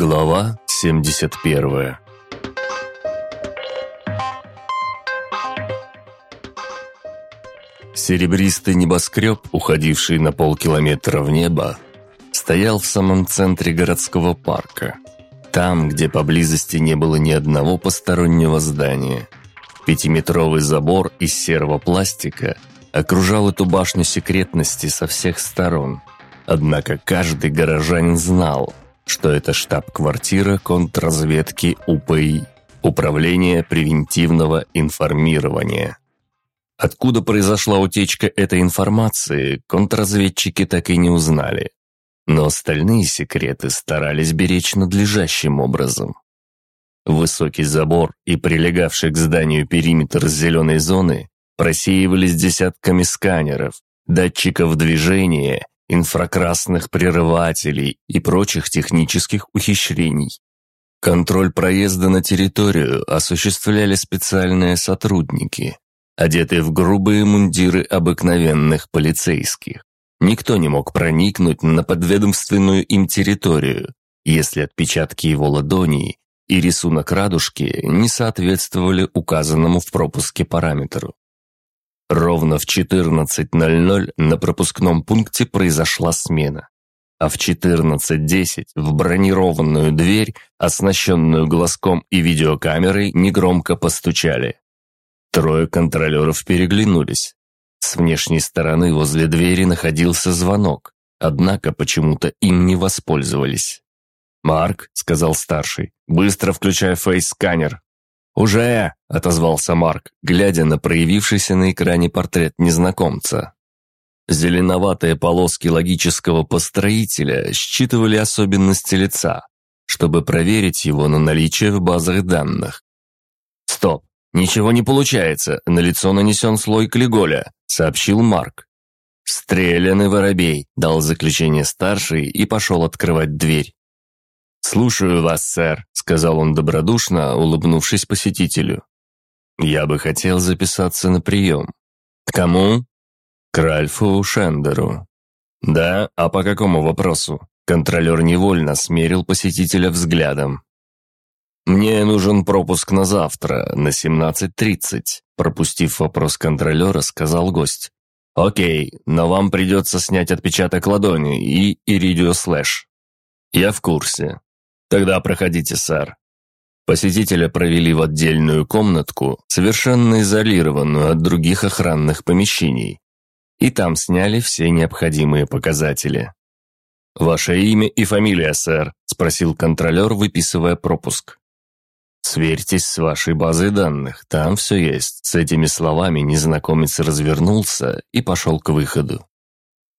Глава 71 Серебристый небоскреб, уходивший на полкилометра в небо, стоял в самом центре городского парка. Там, где поблизости не было ни одного постороннего здания. Пятиметровый забор из серого пластика окружал эту башню секретности со всех сторон. Однако каждый горожанин знал – что это штаб-квартира контрразведки УПИ, Управление превентивного информирования. Откуда произошла утечка этой информации, контрразведчики так и не узнали. Но остальные секреты старались беречь надлежащим образом. Высокий забор и прилегавший к зданию периметр зеленой зоны просеивались десятками сканеров, датчиков движения инфракрасных прерывателей и прочих технических ухищрений. Контроль проезда на территорию осуществляли специальные сотрудники, одетые в грубые мундиры обыкновенных полицейских. Никто не мог проникнуть на подведомственную им территорию, если отпечатки его ладоней и рисунок радужки не соответствовали указанному в пропуске параметру. Ровно в 14.00 на пропускном пункте произошла смена. А в 14.10 в бронированную дверь, оснащенную глазком и видеокамерой, негромко постучали. Трое контролеров переглянулись. С внешней стороны возле двери находился звонок, однако почему-то им не воспользовались. «Марк», — сказал старший, — «быстро включай face сканер». «Уже!» – отозвался Марк, глядя на проявившийся на экране портрет незнакомца. Зеленоватые полоски логического построителя считывали особенности лица, чтобы проверить его на наличие в базах данных. «Стоп! Ничего не получается, на лицо нанесен слой клеголя», – сообщил Марк. «Стреляный воробей», – дал заключение старший и пошел открывать дверь. «Слушаю вас, сэр», — сказал он добродушно, улыбнувшись посетителю. «Я бы хотел записаться на прием». «К кому?» «К Ральфу Шендеру». «Да, а по какому вопросу?» Контролер невольно смерил посетителя взглядом. «Мне нужен пропуск на завтра, на 17.30», пропустив вопрос контролера, сказал гость. «Окей, но вам придется снять отпечаток ладони и иридио слэш». «Я в курсе. «Тогда проходите, сэр». Посетителя провели в отдельную комнатку, совершенно изолированную от других охранных помещений. И там сняли все необходимые показатели. «Ваше имя и фамилия, сэр?» – спросил контролер, выписывая пропуск. «Сверьтесь с вашей базой данных, там все есть». С этими словами незнакомец развернулся и пошел к выходу.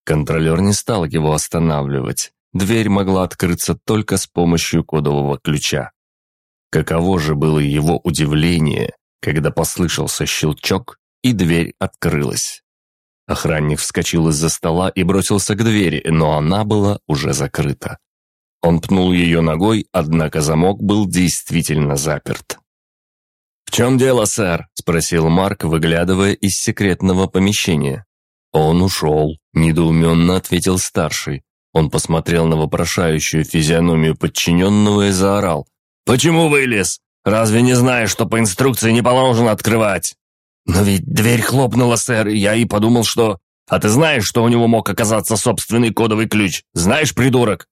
Контролер не стал его останавливать, Дверь могла открыться только с помощью кодового ключа. Каково же было его удивление, когда послышался щелчок, и дверь открылась. Охранник вскочил из-за стола и бросился к двери, но она была уже закрыта. Он пнул ее ногой, однако замок был действительно заперт. «В чем дело, сэр?» – спросил Марк, выглядывая из секретного помещения. «Он ушел», – недоуменно ответил старший. Он посмотрел на вопрошающую физиономию подчиненного и заорал. «Почему вылез? Разве не знаешь, что по инструкции не положено открывать?» «Но ведь дверь хлопнула, сэр, и я и подумал, что...» «А ты знаешь, что у него мог оказаться собственный кодовый ключ? Знаешь, придурок?»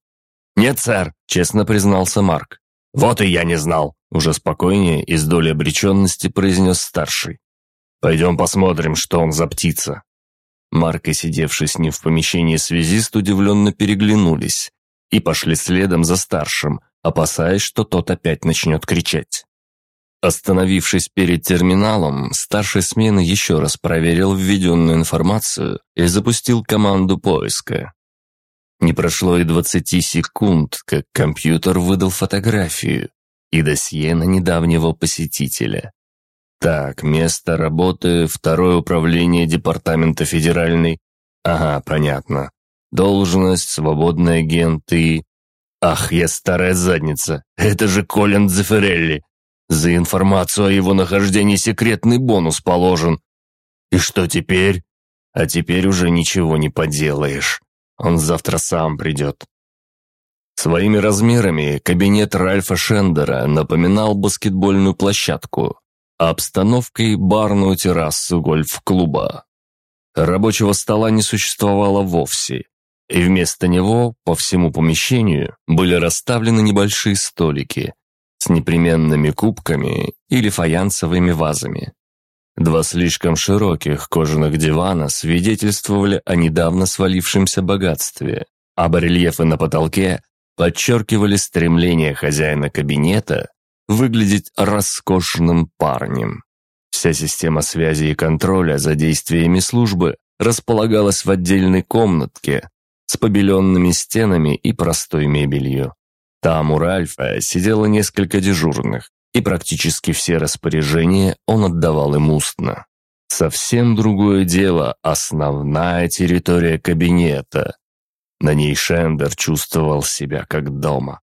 «Нет, сэр», — честно признался Марк. «Вот и я не знал», — уже спокойнее и с долей обреченности произнес старший. «Пойдем посмотрим, что он за птица». Марк и сидевший с ним в помещении связист удивленно переглянулись и пошли следом за старшим, опасаясь, что тот опять начнет кричать. Остановившись перед терминалом, старший смены еще раз проверил введенную информацию и запустил команду поиска. Не прошло и 20 секунд, как компьютер выдал фотографию и досье на недавнего посетителя. Так, место работы, второе управление департамента федеральной. Ага, понятно. Должность, свободный агент и... Ах, я старая задница. Это же Колин Дзефирелли. За информацию о его нахождении секретный бонус положен. И что теперь? А теперь уже ничего не поделаешь. Он завтра сам придет. Своими размерами кабинет Ральфа Шендера напоминал баскетбольную площадку, обстановкой – барную террасу гольф-клуба. Рабочего стола не существовало вовсе, и вместо него по всему помещению были расставлены небольшие столики с непременными кубками или фаянсовыми вазами. Два слишком широких кожаных дивана свидетельствовали о недавно свалившемся богатстве, а барельефы на потолке подчеркивали стремление хозяина кабинета выглядеть роскошным парнем. Вся система связи и контроля за действиями службы располагалась в отдельной комнатке с побеленными стенами и простой мебелью. Там у Ральфа сидело несколько дежурных, и практически все распоряжения он отдавал им устно. Совсем другое дело – основная территория кабинета. На ней Шендер чувствовал себя как дома.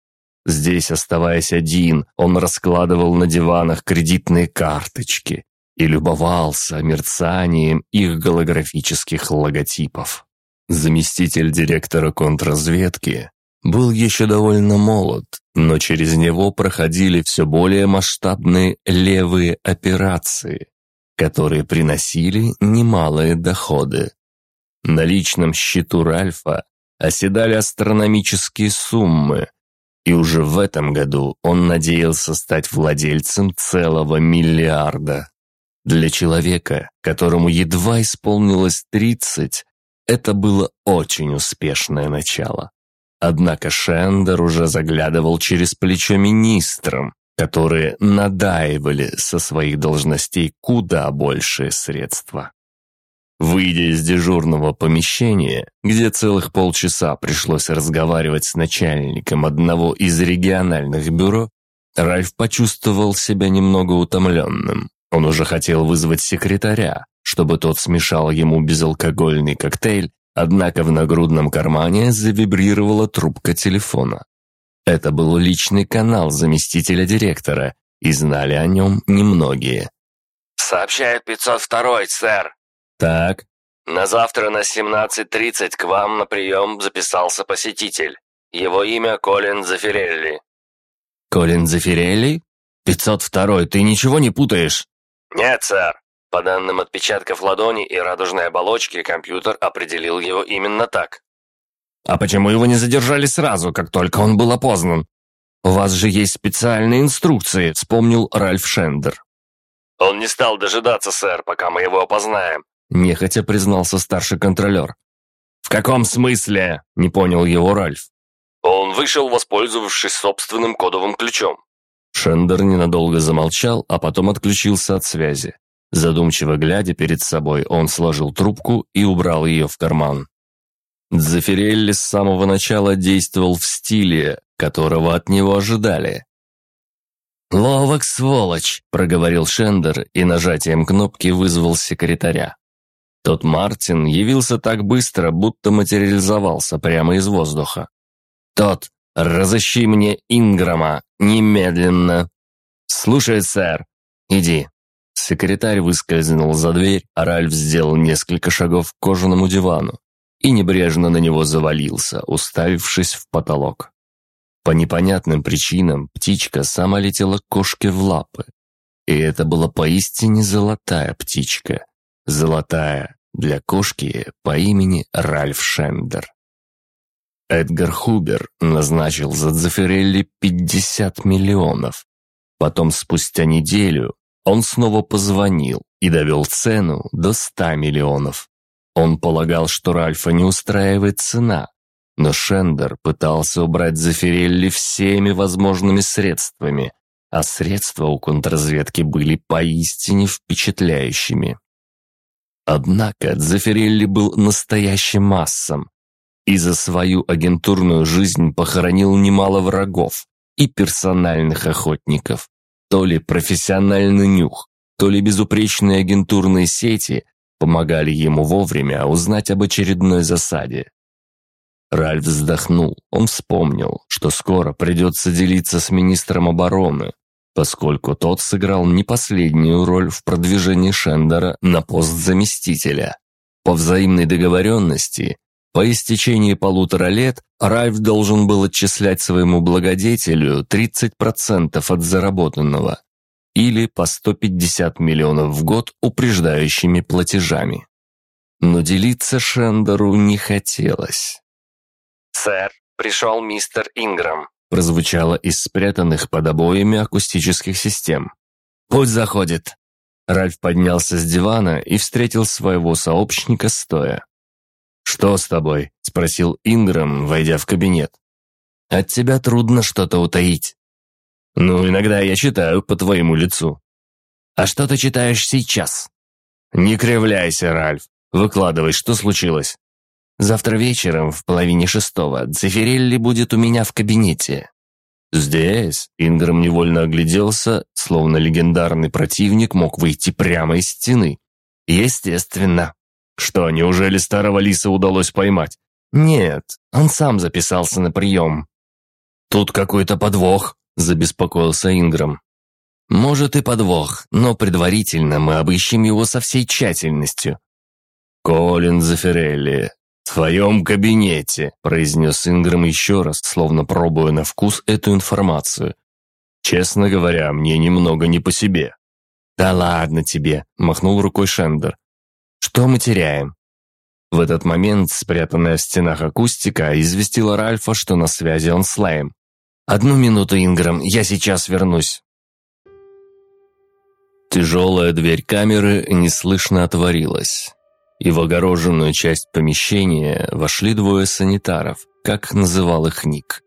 Здесь, оставаясь один, он раскладывал на диванах кредитные карточки и любовался мерцанием их голографических логотипов. Заместитель директора контрразведки был еще довольно молод, но через него проходили все более масштабные левые операции, которые приносили немалые доходы. На личном счету Ральфа оседали астрономические суммы, и уже в этом году он надеялся стать владельцем целого миллиарда. Для человека, которому едва исполнилось 30, это было очень успешное начало. Однако Шендер уже заглядывал через плечо министрам, которые надаивали со своих должностей куда большие средства. Выйдя из дежурного помещения, где целых полчаса пришлось разговаривать с начальником одного из региональных бюро, Ральф почувствовал себя немного утомленным. Он уже хотел вызвать секретаря, чтобы тот смешал ему безалкогольный коктейль, однако в нагрудном кармане завибрировала трубка телефона. Это был личный канал заместителя директора, и знали о нем немногие. «Сообщает 502 сэр», «Так». «На завтра на 17.30 к вам на прием записался посетитель. Его имя Колин Зафирелли». «Колин Зафирелли? 502 ты ничего не путаешь?» «Нет, сэр. По данным отпечатков ладони и радужной оболочки, компьютер определил его именно так». «А почему его не задержали сразу, как только он был опознан? У вас же есть специальные инструкции», — вспомнил Ральф Шендер. «Он не стал дожидаться, сэр, пока мы его опознаем. Нехотя признался старший контролер. «В каком смысле?» – не понял его Ральф. «Он вышел, воспользовавшись собственным кодовым ключом». Шендер ненадолго замолчал, а потом отключился от связи. Задумчиво глядя перед собой, он сложил трубку и убрал ее в карман. Дзефирелли с самого начала действовал в стиле, которого от него ожидали. «Ловок, сволочь!» – проговорил Шендер и нажатием кнопки вызвал секретаря. Тот Мартин явился так быстро, будто материализовался прямо из воздуха. «Тот, разыщи мне Инграма, немедленно!» «Слушай, сэр, иди!» Секретарь выскользнул за дверь, а Ральф сделал несколько шагов к кожаному дивану и небрежно на него завалился, уставившись в потолок. По непонятным причинам птичка сама летела кошке в лапы. И это была поистине золотая птичка, Золотая для кошки по имени Ральф Шендер. Эдгар Хубер назначил за Дзефирелли 50 миллионов. Потом, спустя неделю, он снова позвонил и довел цену до 100 миллионов. Он полагал, что Ральфа не устраивает цена, но Шендер пытался убрать Зафирелли всеми возможными средствами, а средства у контрразведки были поистине впечатляющими. Однако Дзефирелли был настоящим массом и за свою агентурную жизнь похоронил немало врагов и персональных охотников. То ли профессиональный нюх, то ли безупречные агентурные сети помогали ему вовремя узнать об очередной засаде. Ральф вздохнул. Он вспомнил, что скоро придется делиться с министром обороны, поскольку тот сыграл не последнюю роль в продвижении Шендера на пост заместителя. По взаимной договоренности По истечении полутора лет Ральф должен был отчислять своему благодетелю 30% от заработанного или по 150 миллионов в год упреждающими платежами. Но делиться Шендеру не хотелось. «Сэр, пришел мистер Инграм», прозвучало из спрятанных под обоями акустических систем. «Пусть заходит». Ральф поднялся с дивана и встретил своего сообщника стоя. «Что с тобой?» – спросил Инграм, войдя в кабинет. «От тебя трудно что-то утаить». «Ну, иногда я читаю по твоему лицу». «А что ты читаешь сейчас?» «Не кривляйся, Ральф. Выкладывай, что случилось?» «Завтра вечером в половине шестого Дзефирелли будет у меня в кабинете». «Здесь?» – Инграм невольно огляделся, словно легендарный противник мог выйти прямо из стены. «Естественно». «Что, неужели старого лиса удалось поймать?» «Нет, он сам записался на прием». «Тут какой-то подвох», – забеспокоился Инграм. «Может и подвох, но предварительно мы обыщем его со всей тщательностью». «Колин Зафирелли, в твоем кабинете», – произнес Инграм еще раз, словно пробуя на вкус эту информацию. «Честно говоря, мне немного не по себе». «Да ладно тебе», – махнул рукой Шендер. «Что мы теряем?» В этот момент спрятанная в стенах акустика известила Ральфа, что на связи он с Лэем. «Одну минуту, Инграм, я сейчас вернусь». Тяжелая дверь камеры неслышно отворилась и в огороженную часть помещения вошли двое санитаров, как называл их Ник.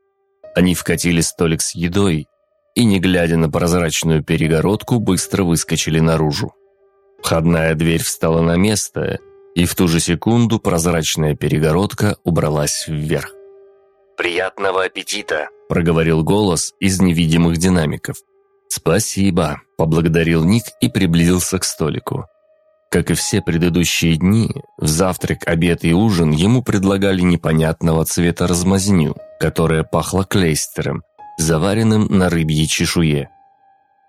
Они вкатили столик с едой и, не глядя на прозрачную перегородку, быстро выскочили наружу. Входная дверь встала на место, и в ту же секунду прозрачная перегородка убралась вверх. «Приятного аппетита!» – проговорил голос из невидимых динамиков. «Спасибо», – поблагодарил Ник и приблизился к столику. Как и все предыдущие дни, в завтрак, обед и ужин ему предлагали непонятного цвета размазню, которая пахла клейстером, заваренным на рыбьей чешуе.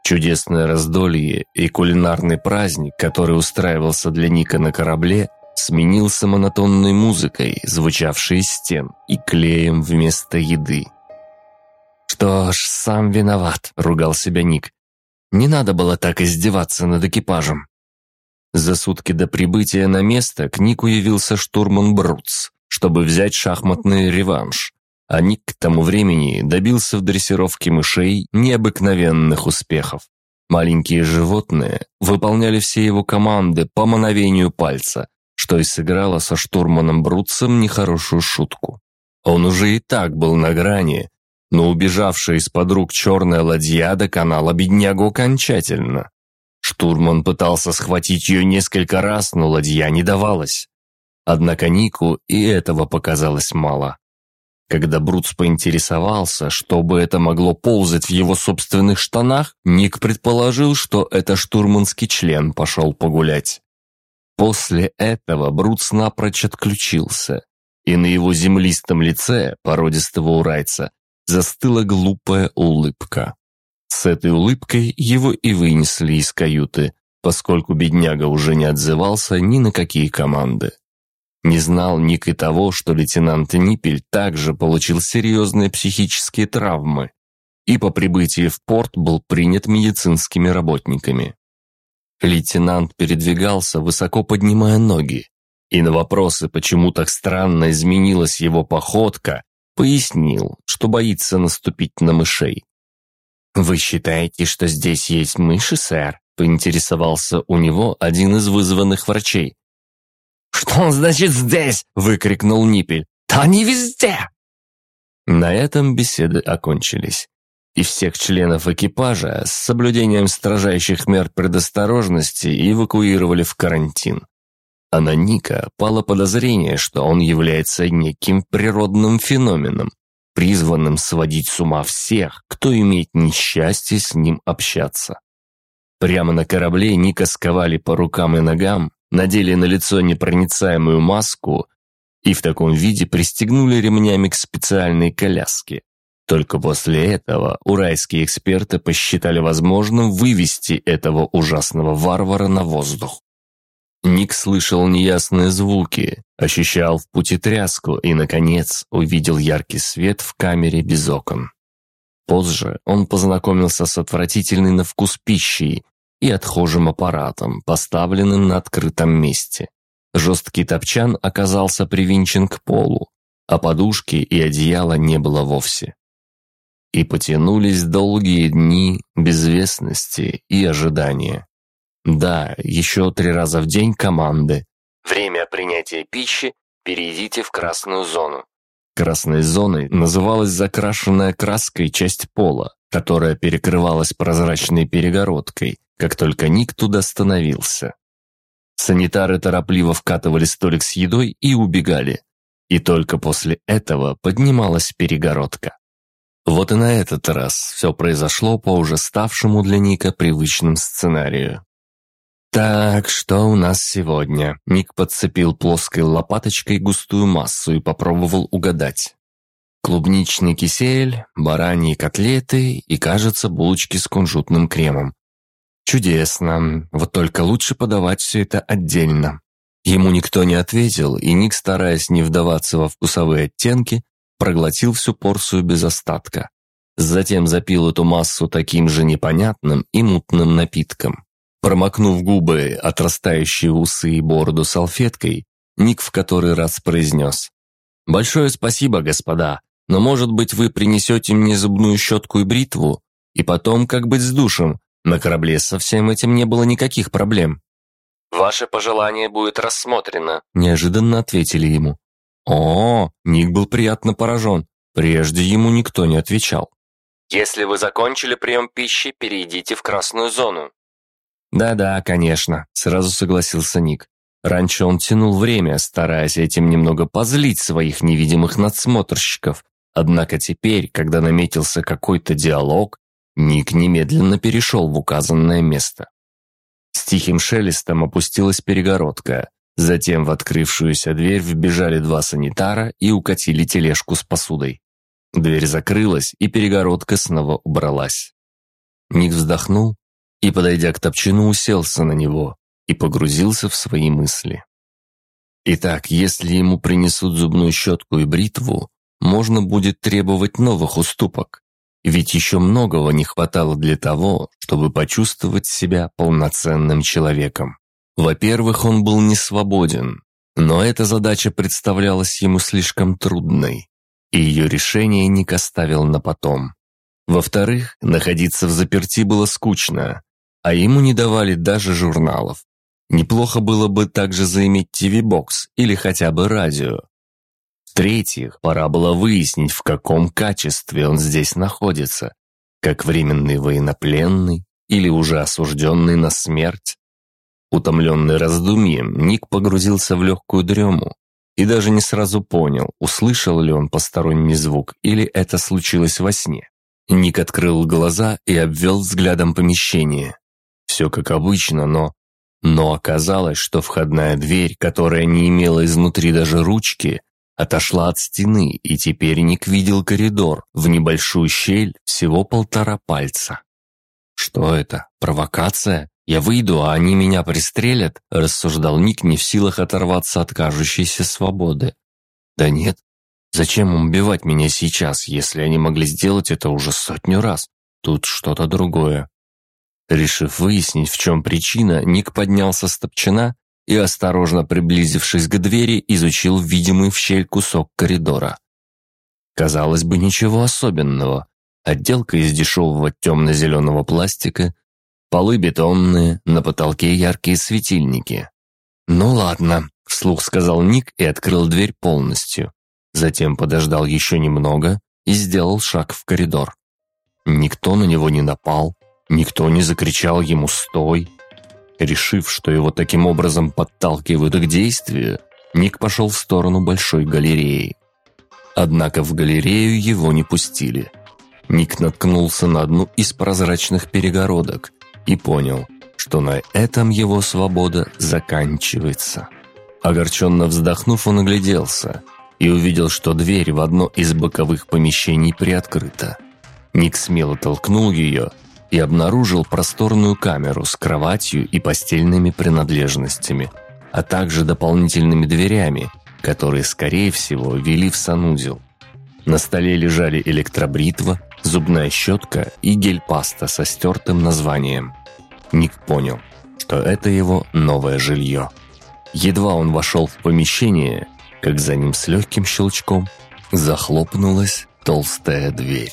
Чудесное раздолье и кулинарный праздник, который устраивался для Ника на корабле, сменился монотонной музыкой, звучавшей из стен, и клеем вместо еды. «Что ж, сам виноват», — ругал себя Ник. «Не надо было так издеваться над экипажем». За сутки до прибытия на место к Нику явился штурман Бруц, чтобы взять шахматный реванш. А Ник к тому времени добился в дрессировке мышей необыкновенных успехов. Маленькие животные выполняли все его команды по мановению пальца, что и сыграло со штурманом Бруцем нехорошую шутку. Он уже и так был на грани, но убежавшая из-под рук черная ладья доконала беднягу окончательно. Штурман пытался схватить ее несколько раз, но ладья не давалась. Однако Нику и этого показалось мало. Когда Бруц поинтересовался, что бы это могло ползать в его собственных штанах, Ник предположил, что это штурманский член пошел погулять. После этого Бруц напрочь отключился, и на его землистом лице породистого урайца застыла глупая улыбка. С этой улыбкой его и вынесли из каюты, поскольку бедняга уже не отзывался ни на какие команды. Не знал Ник и того, что лейтенант Ниппель также получил серьезные психические травмы и по прибытии в порт был принят медицинскими работниками. Лейтенант передвигался, высоко поднимая ноги, и на вопросы, почему так странно изменилась его походка, пояснил, что боится наступить на мышей. «Вы считаете, что здесь есть мыши, сэр?» – поинтересовался у него один из вызванных врачей. «Что он значит здесь?» – выкрикнул Ниппель. «Да они везде!» На этом беседы окончились, и всех членов экипажа с соблюдением строжайших мер предосторожности эвакуировали в карантин. А на Ника пало подозрение, что он является неким природным феноменом, призванным сводить с ума всех, кто имеет несчастье с ним общаться. Прямо на корабле Ника сковали по рукам и ногам, надели на лицо непроницаемую маску и в таком виде пристегнули ремнями к специальной коляске. Только после этого урайские эксперты посчитали возможным вывести этого ужасного варвара на воздух. Ник слышал неясные звуки, ощущал в пути тряску и, наконец, увидел яркий свет в камере без окон. Позже он познакомился с отвратительной на вкус пищей и отхожим аппаратом, поставленным на открытом месте. Жесткий топчан оказался привинчен к полу, а подушки и одеяла не было вовсе. И потянулись долгие дни безвестности и ожидания. Да, еще три раза в день команды. Время принятия пищи перейдите в красную зону. Красной зоной называлась закрашенная краской часть пола, которая перекрывалась прозрачной перегородкой, как только Ник туда становился. Санитары торопливо вкатывали столик с едой и убегали. И только после этого поднималась перегородка. Вот и на этот раз все произошло по уже ставшему для Ника привычным сценарию. «Так, что у нас сегодня?» Ник подцепил плоской лопаточкой густую массу и попробовал угадать. Клубничный кисель, бараньи котлеты и, кажется, булочки с кунжутным кремом. Чудесно, вот только лучше подавать все это отдельно. Ему никто не ответил, и Ник, стараясь не вдаваться во вкусовые оттенки, проглотил всю порцию без остатка. Затем запил эту массу таким же непонятным и мутным напитком. Промокнув губы, отрастающие усы и бороду салфеткой, Ник в который раз произнес. «Большое спасибо, господа, но, может быть, вы принесете мне зубную щетку и бритву? И потом, как быть с душем? На корабле со всем этим не было никаких проблем». «Ваше пожелание будет рассмотрено», – неожиданно ответили ему. О, Ник был приятно поражен. Прежде ему никто не отвечал. «Если вы закончили прием пищи, перейдите в красную зону». «Да-да, конечно», — сразу согласился Ник. Раньше он тянул время, стараясь этим немного позлить своих невидимых надсмотрщиков. Однако теперь, когда наметился какой-то диалог, Ник немедленно перешел в указанное место. С тихим шелестом опустилась перегородка. Затем в открывшуюся дверь вбежали два санитара и укатили тележку с посудой. Дверь закрылась, и перегородка снова убралась. Ник вздохнул и, подойдя к топчину, уселся на него и погрузился в свои мысли. Итак, если ему принесут зубную щетку и бритву, можно будет требовать новых уступок, ведь еще многого не хватало для того, чтобы почувствовать себя полноценным человеком. Во-первых, он был не свободен, но эта задача представлялась ему слишком трудной, и ее решение Ник оставил на потом. Во-вторых, находиться в заперти было скучно, а ему не давали даже журналов. Неплохо было бы также заиметь TV-бокс или хотя бы радио. В-третьих, пора было выяснить, в каком качестве он здесь находится, как временный военнопленный или уже осужденный на смерть. Утомленный раздумьем, Ник погрузился в легкую дрему и даже не сразу понял, услышал ли он посторонний звук или это случилось во сне. Ник открыл глаза и обвел взглядом помещение. Все как обычно, но... Но оказалось, что входная дверь, которая не имела изнутри даже ручки, отошла от стены, и теперь Ник видел коридор в небольшую щель всего полтора пальца. «Что это? Провокация? Я выйду, а они меня пристрелят?» – рассуждал Ник, не в силах оторваться от кажущейся свободы. «Да нет. Зачем убивать меня сейчас, если они могли сделать это уже сотню раз? Тут что-то другое. Решив выяснить, в чем причина, Ник поднялся с топчана и, осторожно приблизившись к двери, изучил видимый в щель кусок коридора. Казалось бы, ничего особенного. Отделка из дешевого темно-зеленого пластика, полы бетонные, на потолке яркие светильники. «Ну ладно», — вслух сказал Ник и открыл дверь полностью. Затем подождал еще немного и сделал шаг в коридор. Никто на него не напал, Никто не закричал ему «стой». Решив, что его таким образом подталкивают к действию, Ник пошел в сторону большой галереи. Однако в галерею его не пустили. Ник наткнулся на одну из прозрачных перегородок и понял, что на этом его свобода заканчивается. Огорченно вздохнув, он огляделся и увидел, что дверь в одно из боковых помещений приоткрыта. Ник смело толкнул ее и обнаружил просторную камеру с кроватью и постельными принадлежностями. а также дополнительными дверями, которые, скорее всего, вели в санузел. На столе лежали электробритва, зубная щетка и гель-паста со стертым названием. Ник понял, что это его новое жилье. Едва он вошел в помещение, как за ним с легким щелчком захлопнулась толстая дверь.